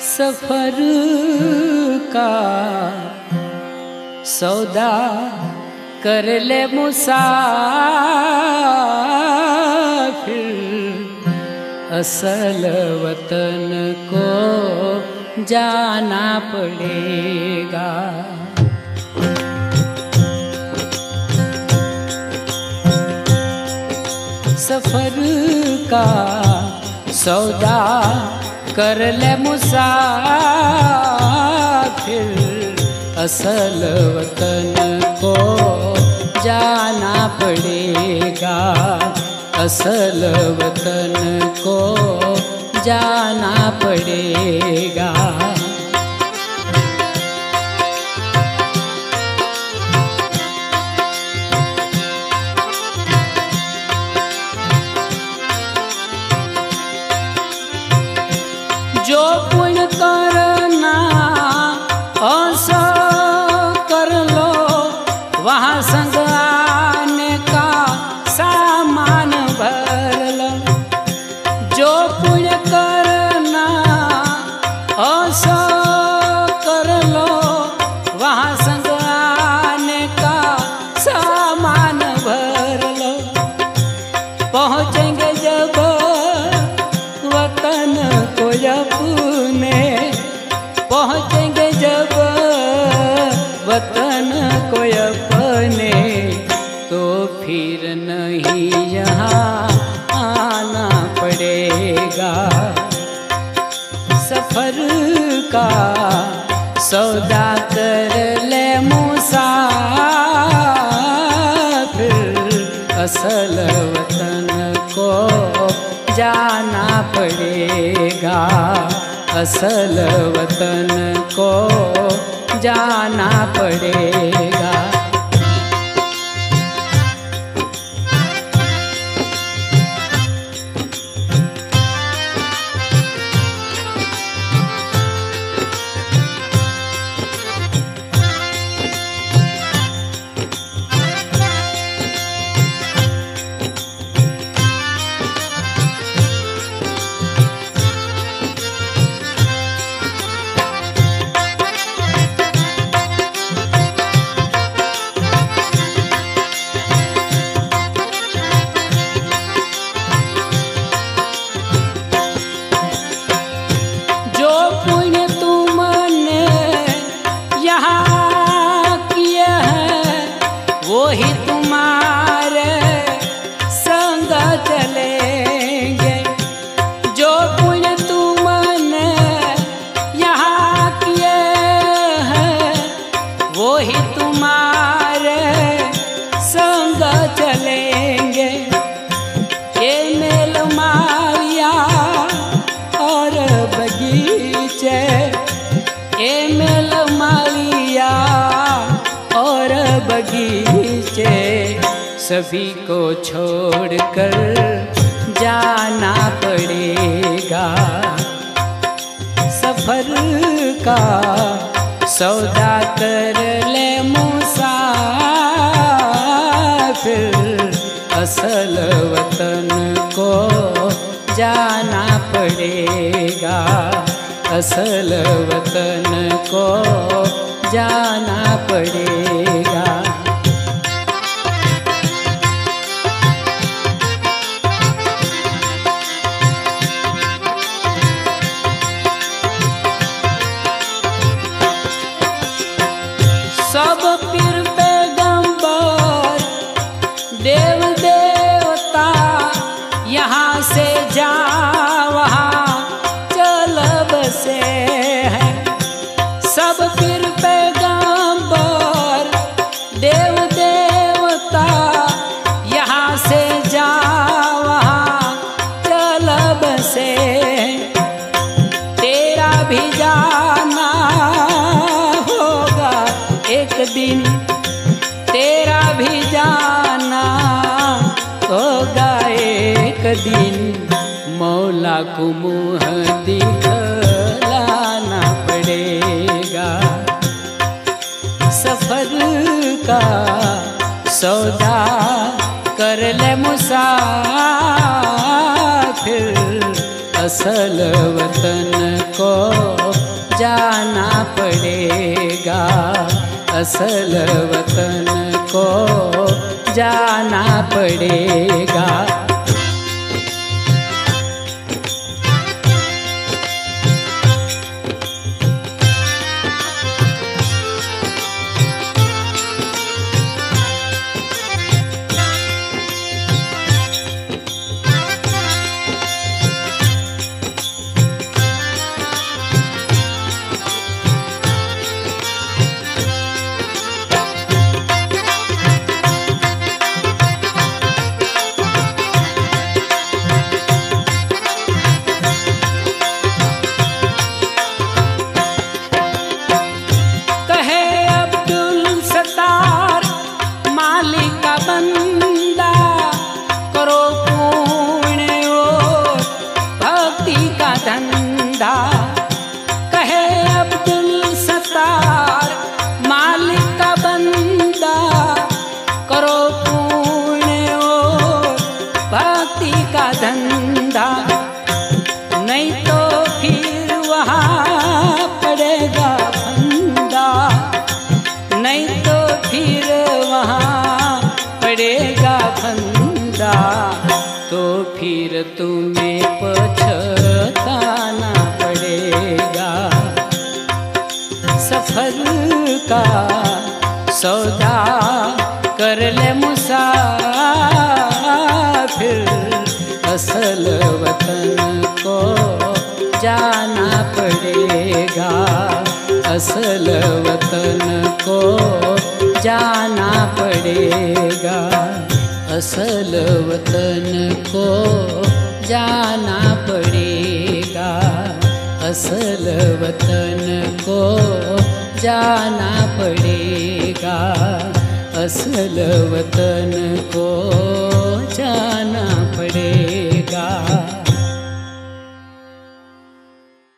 सफ़र का सौदा कर ले मुसाफिर। असल वतन को जाना पड़ेगा। सफ़र का सौदा कर ले मुसाफिर। असल वतन को जाना पड़ेगा। असल वतन को जाना पड़ेगा। पहुँचेंगे जब वतन को अपने पड़ेगा सफ़र का सौदा कर ले मुसाफिर असल वतन को जाना पड़ेगा। असल वतन को जाना पड़ेगा। ही तुम्हारे संग चलेंगे। जो पुण्य तुमने यहाँ किए हैं वो ही तुम्हारे बगीचे सभी को छोड़कर जाना पड़ेगा। सफ़र का सौदा कर ले मुसाफिर, असल वतन को जाना पड़ेगा। असल वतन को जाना पड़ेगा। मौला को मुँह दिखलाना पड़ेगा। सफ़र का सौदा कर ले मुसाफिर। असल वतन को जाना पड़ेगा। असल वतन को जाना पड़ेगा। पड़ेगा फंदा तो फिर तुम्हें पछताना पड़ेगा। सफ़र का सौदा कर ले मुसाफिर, असल वतन को जाना पड़ेगा। असल वतन को जाना पड़ेगा। असल वतन को जाना पड़ेगा। असल वतन को जाना पड़ेगा। असल वतन को